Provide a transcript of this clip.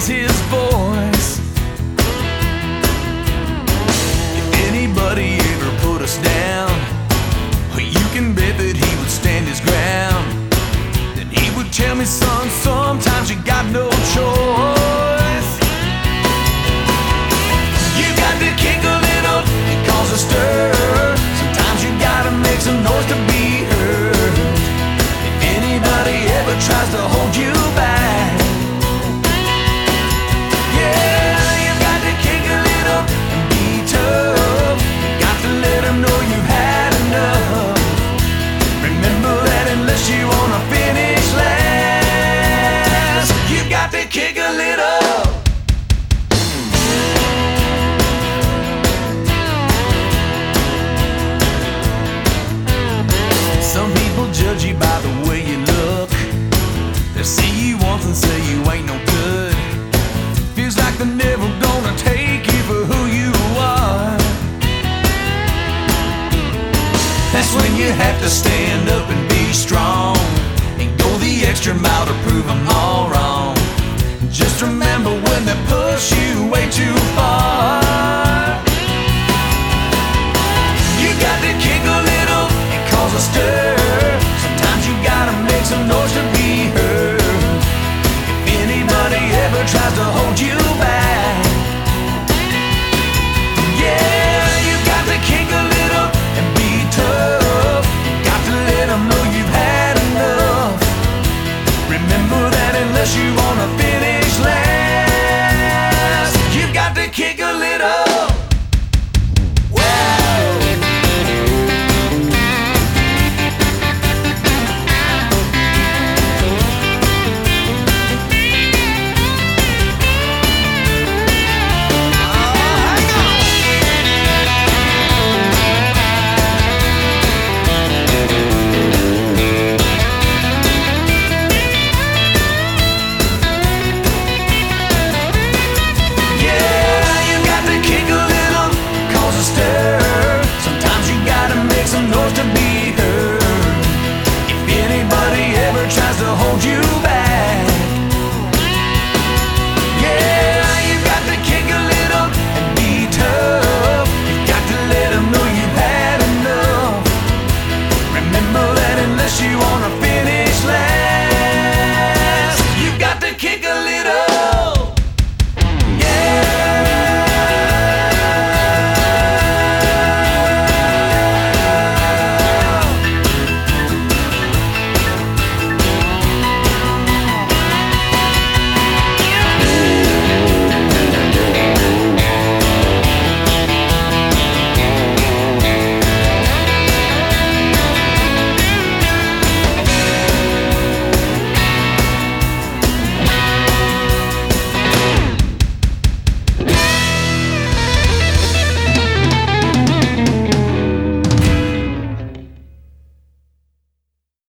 raise his voice. If anybody ever put us down, you can bet that he would stand his ground. Then he would tell me, son, sometimes you got no choice. You got to kick a little and cause a stir. Sometimes you gotta make some noise to be heard. If anybody ever tries to hold you and say you ain't no good. Feels like they're never gonna take you for who you are. That's when you have to stand up and be strong. And go the extra mile to prove tries to hold you back, yeah, you got to kick a little and be tough. Got to let know you've had enough. Remember that unless you